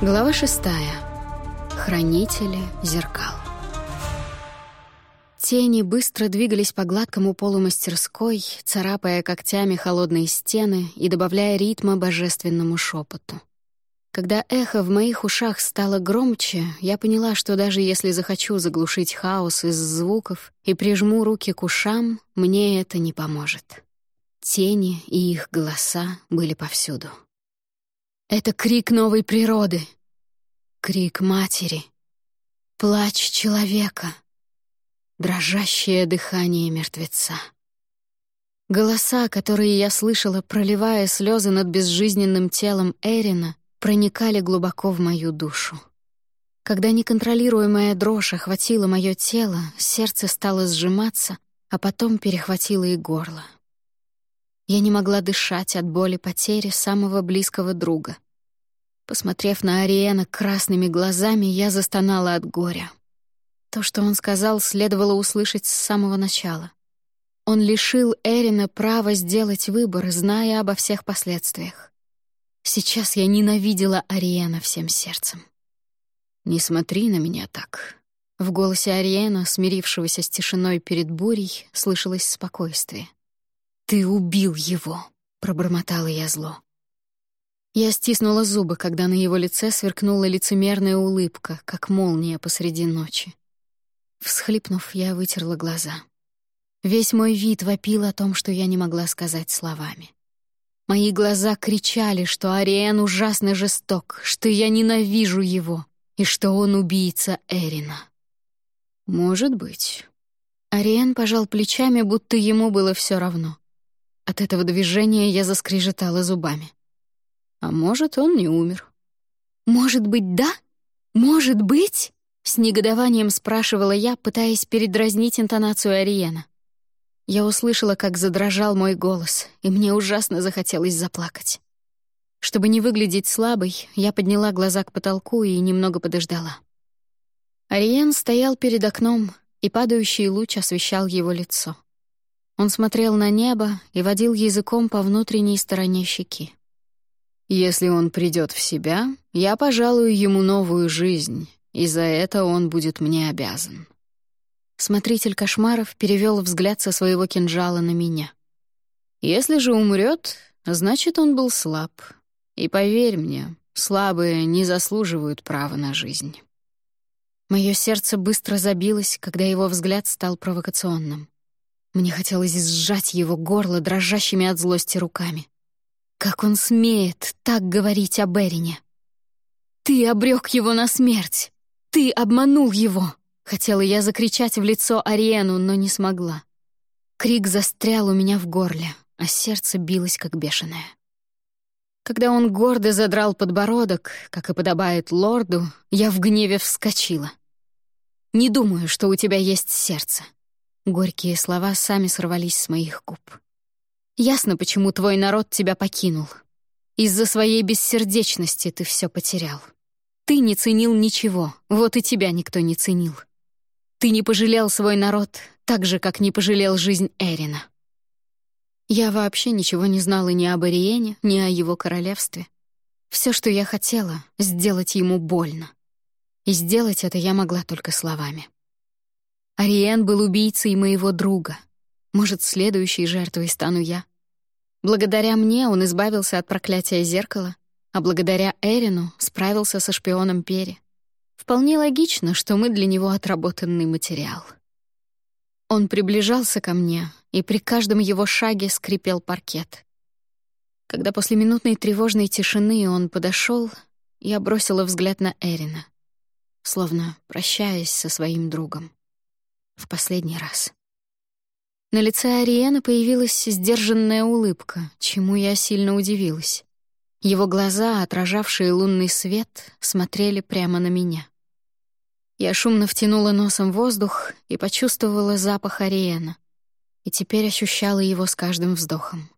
Глава шестая. Хранители зеркал. Тени быстро двигались по гладкому полу мастерской, царапая когтями холодные стены и добавляя ритма божественному шепоту. Когда эхо в моих ушах стало громче, я поняла, что даже если захочу заглушить хаос из звуков и прижму руки к ушам, мне это не поможет. Тени и их голоса были повсюду. Это крик новой природы, крик матери, плач человека, дрожащее дыхание мертвеца. Голоса, которые я слышала, проливая слезы над безжизненным телом Эрина, проникали глубоко в мою душу. Когда неконтролируемая дрожь охватила мое тело, сердце стало сжиматься, а потом перехватило и горло. Я не могла дышать от боли потери самого близкого друга. Посмотрев на Ариэна красными глазами, я застонала от горя. То, что он сказал, следовало услышать с самого начала. Он лишил Эрина права сделать выбор, зная обо всех последствиях. Сейчас я ненавидела Ариэна всем сердцем. «Не смотри на меня так». В голосе Ариэна, смирившегося с тишиной перед бурей, слышалось спокойствие. «Ты убил его!» — пробормотала я зло. Я стиснула зубы, когда на его лице сверкнула лицемерная улыбка, как молния посреди ночи. Всхлипнув, я вытерла глаза. Весь мой вид вопил о том, что я не могла сказать словами. Мои глаза кричали, что Ариэн ужасно жесток, что я ненавижу его и что он убийца Эрина. «Может быть». Ариэн пожал плечами, будто ему было все равно. От этого движения я заскрежетала зубами. А может, он не умер. «Может быть, да? Может быть?» С негодованием спрашивала я, пытаясь передразнить интонацию Ариена. Я услышала, как задрожал мой голос, и мне ужасно захотелось заплакать. Чтобы не выглядеть слабой, я подняла глаза к потолку и немного подождала. Ариен стоял перед окном, и падающий луч освещал его лицо. Он смотрел на небо и водил языком по внутренней стороне щеки. «Если он придет в себя, я пожалую ему новую жизнь, и за это он будет мне обязан». Смотритель кошмаров перевел взгляд со своего кинжала на меня. «Если же умрет, значит, он был слаб. И поверь мне, слабые не заслуживают права на жизнь». Мое сердце быстро забилось, когда его взгляд стал провокационным. Мне хотелось сжать его горло дрожащими от злости руками. Как он смеет так говорить об Эрине? «Ты обрек его на смерть! Ты обманул его!» Хотела я закричать в лицо Ариену, но не смогла. Крик застрял у меня в горле, а сердце билось как бешеное. Когда он гордо задрал подбородок, как и подобает лорду, я в гневе вскочила. «Не думаю, что у тебя есть сердце. Горькие слова сами сорвались с моих губ. «Ясно, почему твой народ тебя покинул. Из-за своей бессердечности ты все потерял. Ты не ценил ничего, вот и тебя никто не ценил. Ты не пожалел свой народ, так же, как не пожалел жизнь Эрина. Я вообще ничего не знала ни об Ариене, ни о его королевстве. Все, что я хотела — сделать ему больно. И сделать это я могла только словами. Ариен был убийцей моего друга. Может, следующей жертвой стану я. Благодаря мне он избавился от проклятия зеркала, а благодаря Эрину справился со шпионом Пери. Вполне логично, что мы для него отработанный материал. Он приближался ко мне, и при каждом его шаге скрипел паркет. Когда после минутной тревожной тишины он подошел, я бросила взгляд на Эрина, словно прощаясь со своим другом в последний раз. На лице Ариэна появилась сдержанная улыбка, чему я сильно удивилась. Его глаза, отражавшие лунный свет, смотрели прямо на меня. Я шумно втянула носом воздух и почувствовала запах Ариэна, и теперь ощущала его с каждым вздохом.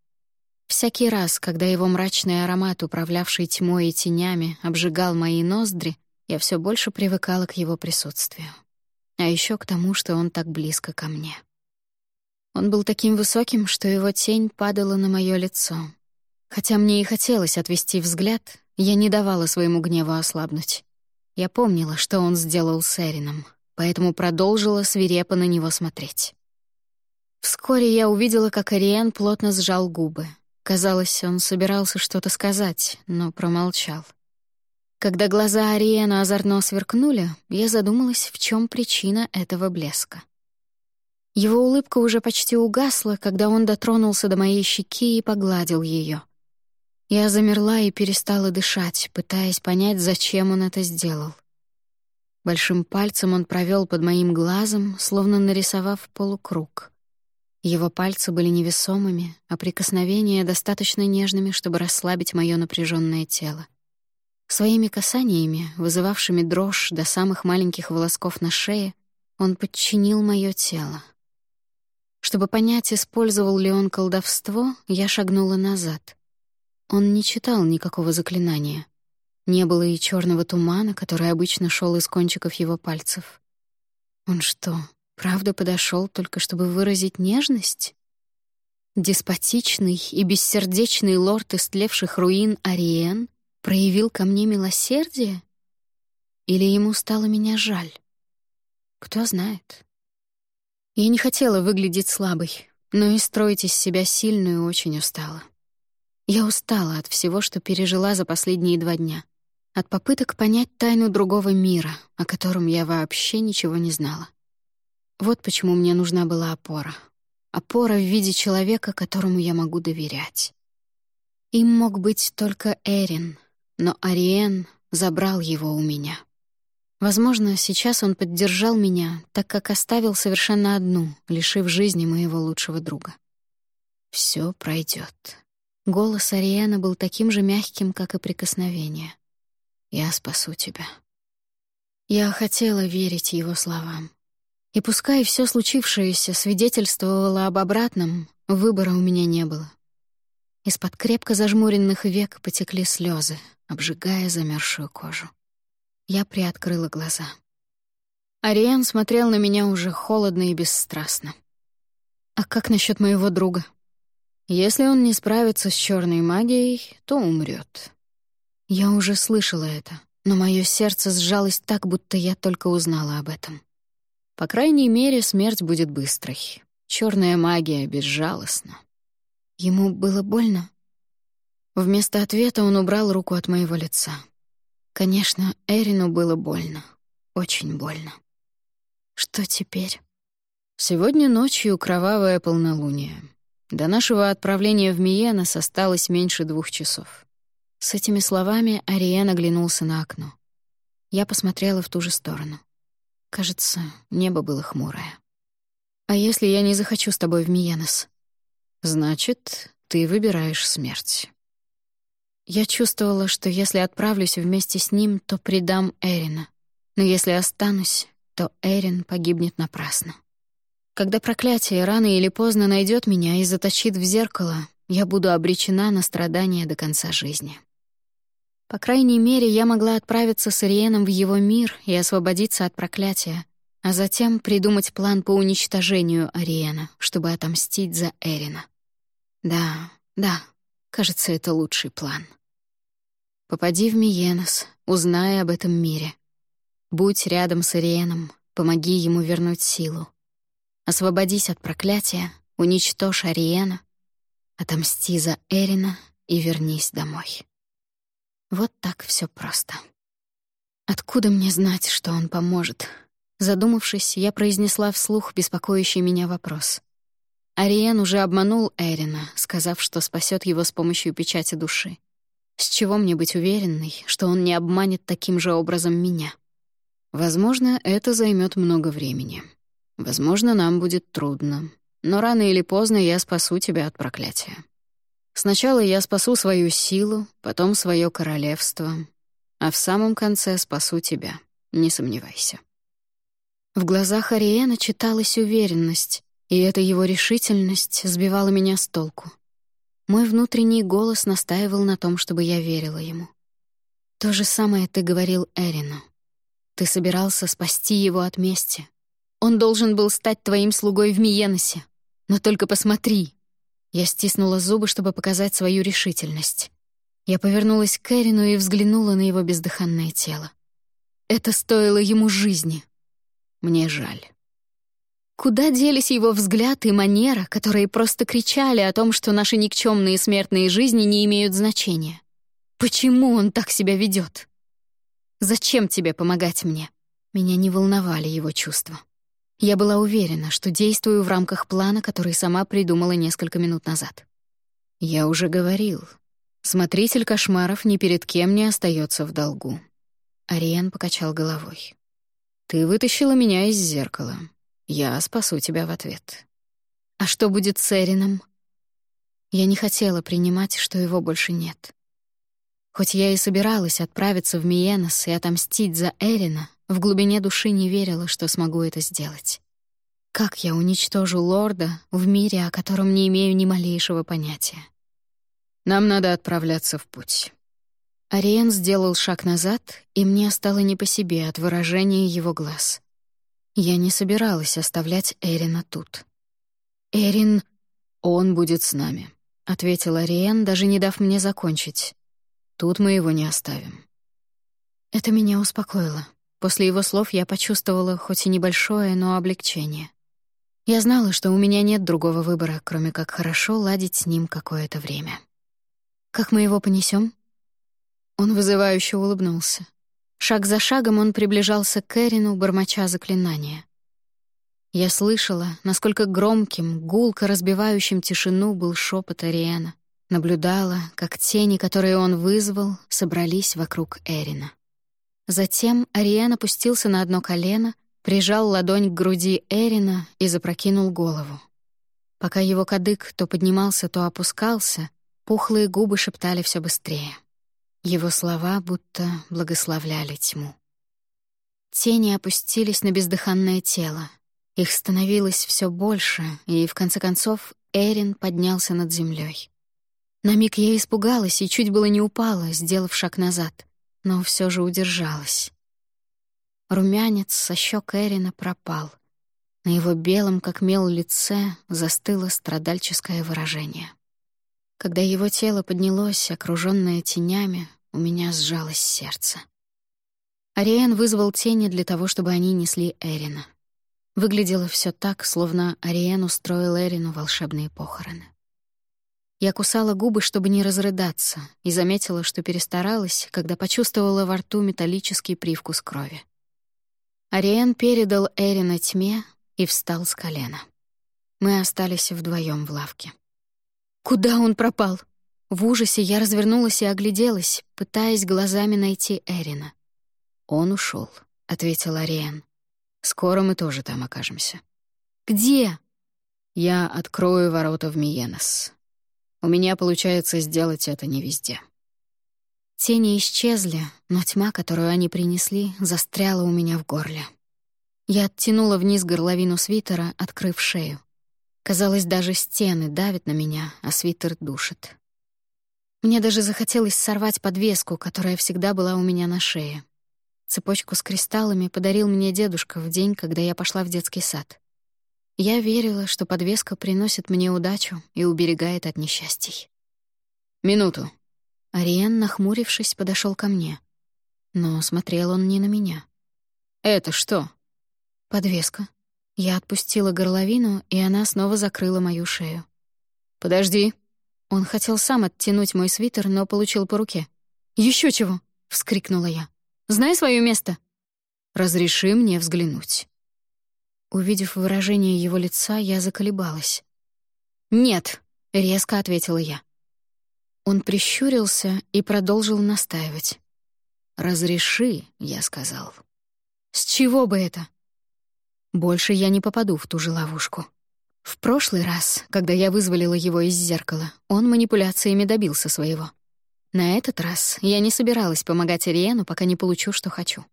Всякий раз, когда его мрачный аромат, управлявший тьмой и тенями, обжигал мои ноздри, я все больше привыкала к его присутствию а еще к тому, что он так близко ко мне. Он был таким высоким, что его тень падала на мое лицо. Хотя мне и хотелось отвести взгляд, Я не давала своему гневу ослабнуть. Я помнила, что он сделал с Эрином, поэтому продолжила свирепо на него смотреть. Вскоре я увидела, как Ариен плотно сжал губы. Казалось, он собирался что-то сказать, но промолчал. Когда глаза Ариена озорно сверкнули, я задумалась, в чем причина этого блеска. Его улыбка уже почти угасла, когда он дотронулся до моей щеки и погладил ее. Я замерла и перестала дышать, пытаясь понять, зачем он это сделал. Большим пальцем он провел под моим глазом, словно нарисовав полукруг. Его пальцы были невесомыми, а прикосновения достаточно нежными, чтобы расслабить мое напряженное тело. Своими касаниями, вызывавшими дрожь до самых маленьких волосков на шее, он подчинил мое тело. Чтобы понять, использовал ли он колдовство, я шагнула назад. Он не читал никакого заклинания. Не было и черного тумана, который обычно шел из кончиков его пальцев. Он что, Правда подошел только чтобы выразить нежность? Деспотичный и бессердечный лорд истлевших руин Ариен проявил ко мне милосердие? Или ему стало меня жаль? Кто знает. Я не хотела выглядеть слабой, но и строить из себя сильную очень устала. Я устала от всего, что пережила за последние два дня. От попыток понять тайну другого мира, о котором я вообще ничего не знала. Вот почему мне нужна была опора. Опора в виде человека, которому я могу доверять. Им мог быть только Эрин, но Ариен забрал его у меня. Возможно, сейчас он поддержал меня, так как оставил совершенно одну, лишив жизни моего лучшего друга. Все пройдет. Голос Ариэна был таким же мягким, как и прикосновение. «Я спасу тебя». Я хотела верить его словам. И пускай все случившееся свидетельствовало об обратном, выбора у меня не было. Из-под крепко зажмуренных век потекли слезы, обжигая замерзшую кожу. Я приоткрыла глаза. Ариан смотрел на меня уже холодно и бесстрастно. «А как насчет моего друга?» «Если он не справится с черной магией, то умрет. Я уже слышала это, но мое сердце сжалось так, будто я только узнала об этом. По крайней мере, смерть будет быстрой. Черная магия безжалостна. Ему было больно? Вместо ответа он убрал руку от моего лица. Конечно, Эрину было больно. Очень больно. Что теперь? Сегодня ночью кровавое полнолуние. До нашего отправления в Миенос осталось меньше двух часов. С этими словами Ариен оглянулся на окно. Я посмотрела в ту же сторону. Кажется, небо было хмурое. «А если я не захочу с тобой в Миенос?» «Значит, ты выбираешь смерть». Я чувствовала, что если отправлюсь вместе с ним, то предам Эрина. Но если останусь, то Эрин погибнет напрасно. Когда проклятие рано или поздно найдет меня и заточит в зеркало, я буду обречена на страдания до конца жизни. По крайней мере, я могла отправиться с Ириеном в его мир и освободиться от проклятия, а затем придумать план по уничтожению Ариена, чтобы отомстить за Эрина. Да, да, кажется, это лучший план. Попади в Миенос, узнай об этом мире. Будь рядом с Ириеном, помоги ему вернуть силу. Освободись от проклятия, уничтожь Ариена, отомсти за Эрина и вернись домой. Вот так все просто. Откуда мне знать, что он поможет? Задумавшись, я произнесла вслух беспокоящий меня вопрос. Ариен уже обманул Эрина, сказав, что спасет его с помощью печати души. С чего мне быть уверенной, что он не обманет таким же образом меня? Возможно, это займет много времени. Возможно, нам будет трудно. Но рано или поздно я спасу тебя от проклятия. Сначала я спасу свою силу, потом свое королевство, а в самом конце спасу тебя, не сомневайся». В глазах Ариэна читалась уверенность, и эта его решительность сбивала меня с толку. Мой внутренний голос настаивал на том, чтобы я верила ему. То же самое ты говорил Эрину. Ты собирался спасти его от мести. Он должен был стать твоим слугой в Миеносе. Но только посмотри, я стиснула зубы, чтобы показать свою решительность. Я повернулась к Эрину и взглянула на его бездыханное тело. Это стоило ему жизни. Мне жаль. Куда делись его взгляд и манера, которые просто кричали о том, что наши никчемные смертные жизни не имеют значения? Почему он так себя ведет? Зачем тебе помогать мне? Меня не волновали его чувства. Я была уверена, что действую в рамках плана, который сама придумала несколько минут назад. Я уже говорил. Смотритель кошмаров ни перед кем не остается в долгу. Ариен покачал головой. Ты вытащила меня из зеркала. Я спасу тебя в ответ. А что будет с Эрином? Я не хотела принимать, что его больше нет. Хоть я и собиралась отправиться в Миенос и отомстить за Эрина, в глубине души не верила, что смогу это сделать. Как я уничтожу лорда в мире, о котором не имею ни малейшего понятия? Нам надо отправляться в путь. Ариен сделал шаг назад, и мне стало не по себе от выражения его глаз. Я не собиралась оставлять Эрина тут. «Эрин, он будет с нами», — ответил Ариен, даже не дав мне закончить. «Тут мы его не оставим». Это меня успокоило. После его слов я почувствовала хоть и небольшое, но облегчение. Я знала, что у меня нет другого выбора, кроме как хорошо ладить с ним какое-то время. «Как мы его понесем? Он вызывающе улыбнулся. Шаг за шагом он приближался к Эрину, бормоча заклинания. Я слышала, насколько громким, гулко разбивающим тишину был шепот Ариэна. Наблюдала, как тени, которые он вызвал, собрались вокруг Эрина. Затем Ариэн опустился на одно колено, прижал ладонь к груди Эрина и запрокинул голову. Пока его кадык то поднимался, то опускался, пухлые губы шептали все быстрее. Его слова будто благословляли тьму. Тени опустились на бездыханное тело. Их становилось все больше, и, в конце концов, Эрин поднялся над землей. На миг я испугалась и чуть было не упала, сделав шаг назад, но все же удержалась. Румянец со щек Эрина пропал. На его белом, как мел, лице застыло страдальческое выражение. Когда его тело поднялось, окружённое тенями, у меня сжалось сердце. Ариен вызвал тени для того, чтобы они несли Эрина. Выглядело всё так, словно Ариен устроил Эрину волшебные похороны. Я кусала губы, чтобы не разрыдаться, и заметила, что перестаралась, когда почувствовала во рту металлический привкус крови. Ариен передал Эрина тьме и встал с колена. Мы остались вдвоем в лавке. Куда он пропал? В ужасе я развернулась и огляделась, пытаясь глазами найти Эрина. «Он ушел, ответил Ариен. «Скоро мы тоже там окажемся». «Где?» «Я открою ворота в Миенос. У меня получается сделать это не везде». Тени исчезли, но тьма, которую они принесли, застряла у меня в горле. Я оттянула вниз горловину свитера, открыв шею. Казалось, даже стены давят на меня, а свитер душит. Мне даже захотелось сорвать подвеску, которая всегда была у меня на шее. Цепочку с кристаллами подарил мне дедушка в день, когда я пошла в детский сад. Я верила, что подвеска приносит мне удачу и уберегает от несчастий. «Минуту». Ариен, нахмурившись, подошел ко мне. Но смотрел он не на меня. «Это что?» «Подвеска», я отпустила горловину, и она снова закрыла мою шею. «Подожди». Он хотел сам оттянуть мой свитер, но получил по руке. Еще чего?» — вскрикнула я. «Знай свое место». «Разреши мне взглянуть». Увидев выражение его лица, я заколебалась. «Нет», — резко ответила я. Он прищурился и продолжил настаивать. «Разреши», — я сказал. «С чего бы это?» Больше я не попаду в ту же ловушку. В прошлый раз, когда я вызволила его из зеркала, он манипуляциями добился своего. На этот раз я не собиралась помогать Ириену, пока не получу, что хочу.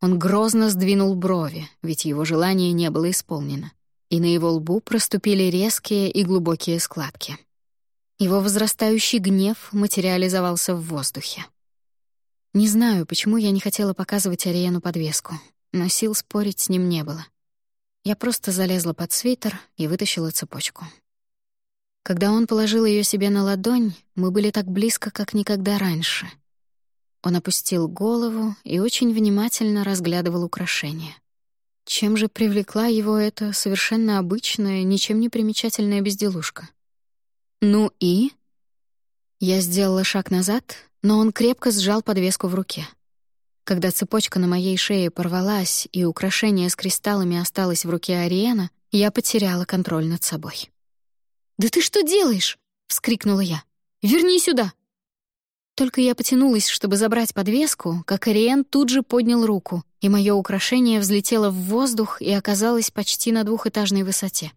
Он грозно сдвинул брови, ведь его желание не было исполнено, и на его лбу проступили резкие и глубокие складки. Его возрастающий гнев материализовался в воздухе. Не знаю, почему я не хотела показывать Ариену подвеску, но сил спорить с ним не было. Я просто залезла под свитер и вытащила цепочку. Когда он положил ее себе на ладонь, мы были так близко, как никогда раньше. Он опустил голову и очень внимательно разглядывал украшения. Чем же привлекла его эта совершенно обычная, ничем не примечательная безделушка? «Ну и?» Я сделала шаг назад, но он крепко сжал подвеску в руке. Когда цепочка на моей шее порвалась и украшение с кристаллами осталось в руке Ариена, я потеряла контроль над собой. «Да ты что делаешь?» — вскрикнула я. «Верни сюда!» Только я потянулась, чтобы забрать подвеску, как Ариен тут же поднял руку, и мое украшение взлетело в воздух и оказалось почти на двухэтажной высоте.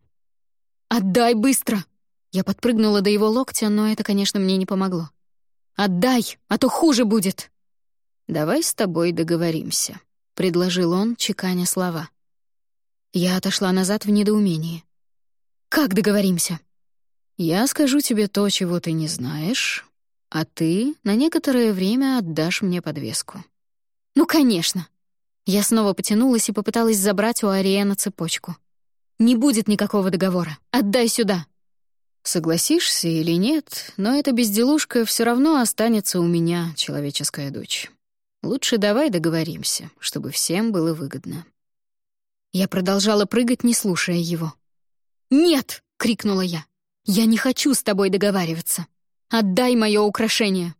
«Отдай быстро!» Я подпрыгнула до его локтя, но это, конечно, мне не помогло. «Отдай, а то хуже будет!» «Давай с тобой договоримся», — предложил он, чеканя слова. Я отошла назад в недоумении. «Как договоримся?» «Я скажу тебе то, чего ты не знаешь, а ты на некоторое время отдашь мне подвеску». «Ну, конечно!» Я снова потянулась и попыталась забрать у Ариэна цепочку. «Не будет никакого договора. Отдай сюда!» Согласишься или нет, но эта безделушка все равно останется у меня, человеческая дочь. Лучше давай договоримся, чтобы всем было выгодно. Я продолжала прыгать, не слушая его. «Нет!» — крикнула я. «Я не хочу с тобой договариваться. Отдай мое украшение!»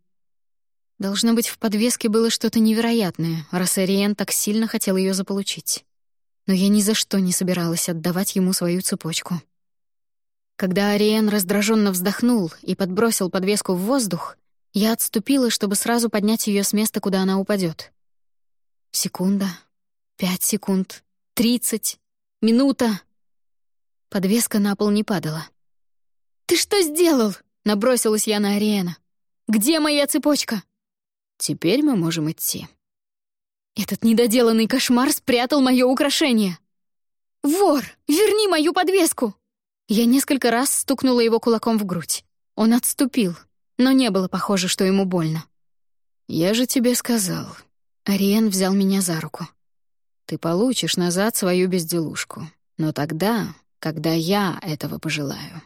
Должно быть, в подвеске было что-то невероятное, раз Ариен так сильно хотел ее заполучить. Но я ни за что не собиралась отдавать ему свою цепочку. Когда Ариен раздраженно вздохнул и подбросил подвеску в воздух, я отступила, чтобы сразу поднять ее с места, куда она упадет. Секунда, пять секунд, тридцать, минута. Подвеска на пол не падала. «Ты что сделал?» — набросилась я на Ариэна. «Где моя цепочка?» «Теперь мы можем идти». Этот недоделанный кошмар спрятал мое украшение. «Вор, верни мою подвеску!» Я несколько раз стукнула его кулаком в грудь. Он отступил, но не было похоже, что ему больно. «Я же тебе сказал». Ариен взял меня за руку. «Ты получишь назад свою безделушку, но тогда, когда я этого пожелаю».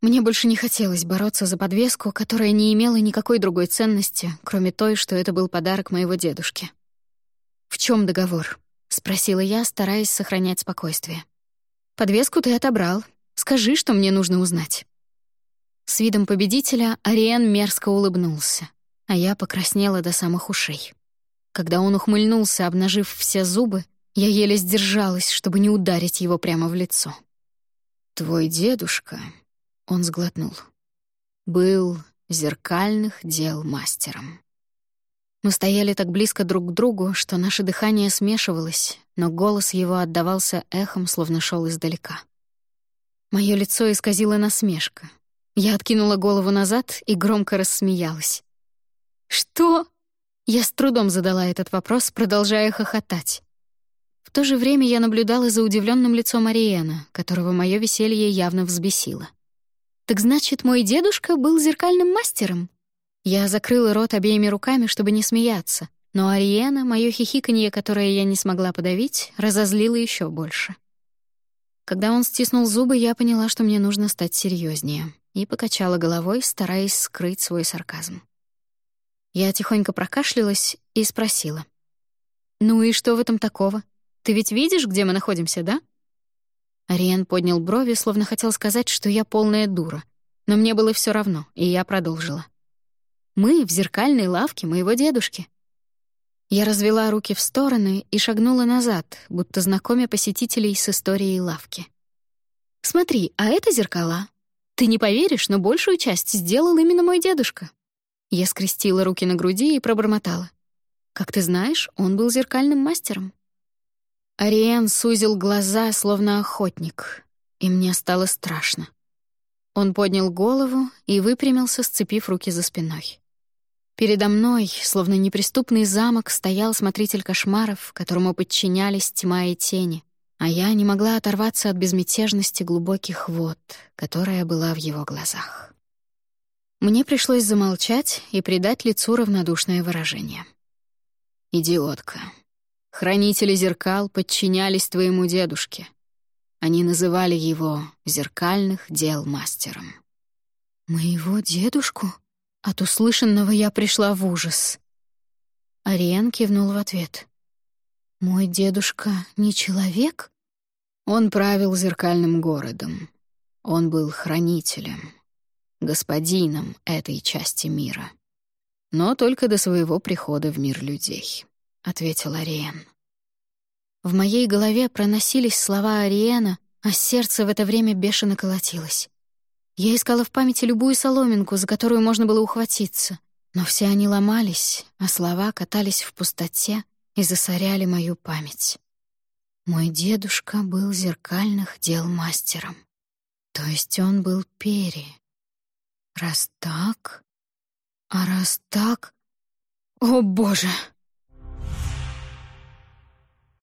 Мне больше не хотелось бороться за подвеску, которая не имела никакой другой ценности, кроме той, что это был подарок моего дедушки. «В чем договор?» — спросила я, стараясь сохранять спокойствие. «Подвеску ты отобрал. Скажи, что мне нужно узнать». С видом победителя Ариен мерзко улыбнулся, а я покраснела до самых ушей. Когда он ухмыльнулся, обнажив все зубы, я еле сдержалась, чтобы не ударить его прямо в лицо. «Твой дедушка», — он сглотнул, — «был зеркальных дел мастером». Мы стояли так близко друг к другу, что наше дыхание смешивалось, но голос его отдавался эхом, словно шел издалека. Мое лицо исказило насмешка. Я откинула голову назад и громко рассмеялась. «Что?» Я с трудом задала этот вопрос, продолжая хохотать. В то же время я наблюдала за удивленным лицом Ариэна, которого мое веселье явно взбесило. «Так значит, мой дедушка был зеркальным мастером?» Я закрыла рот обеими руками, чтобы не смеяться, но Ариена, моё хихиканье, которое я не смогла подавить, разозлило еще больше. Когда он стиснул зубы, я поняла, что мне нужно стать серьезнее, и покачала головой, стараясь скрыть свой сарказм. Я тихонько прокашлялась и спросила. «Ну и что в этом такого? Ты ведь видишь, где мы находимся, да?» Ариен поднял брови, словно хотел сказать, что я полная дура. Но мне было все равно, и я продолжила. Мы в зеркальной лавке моего дедушки. Я развела руки в стороны и шагнула назад, будто знакомя посетителей с историей лавки. «Смотри, а это зеркала. Ты не поверишь, но большую часть сделал именно мой дедушка». Я скрестила руки на груди и пробормотала. «Как ты знаешь, он был зеркальным мастером». Ариен сузил глаза, словно охотник, и мне стало страшно. Он поднял голову и выпрямился, сцепив руки за спиной. Передо мной, словно неприступный замок, стоял смотритель кошмаров, которому подчинялись тьма и тени, а я не могла оторваться от безмятежности глубоких вод, которая была в его глазах. Мне пришлось замолчать и придать лицу равнодушное выражение. «Идиотка. Хранители зеркал подчинялись твоему дедушке. Они называли его «зеркальных дел мастером». «Моего дедушку?» От услышанного я пришла в ужас. Ариен кивнул в ответ. «Мой дедушка не человек?» Он правил зеркальным городом. Он был хранителем, господином этой части мира. Но только до своего прихода в мир людей, — ответил Ариен. В моей голове проносились слова Ариена, а сердце в это время бешено колотилось. Я искала в памяти любую соломинку, за которую можно было ухватиться, но все они ломались, а слова катались в пустоте и засоряли мою память. Мой дедушка был зеркальных дел мастером. То есть он был Пери. Раз так... А раз так... О, боже!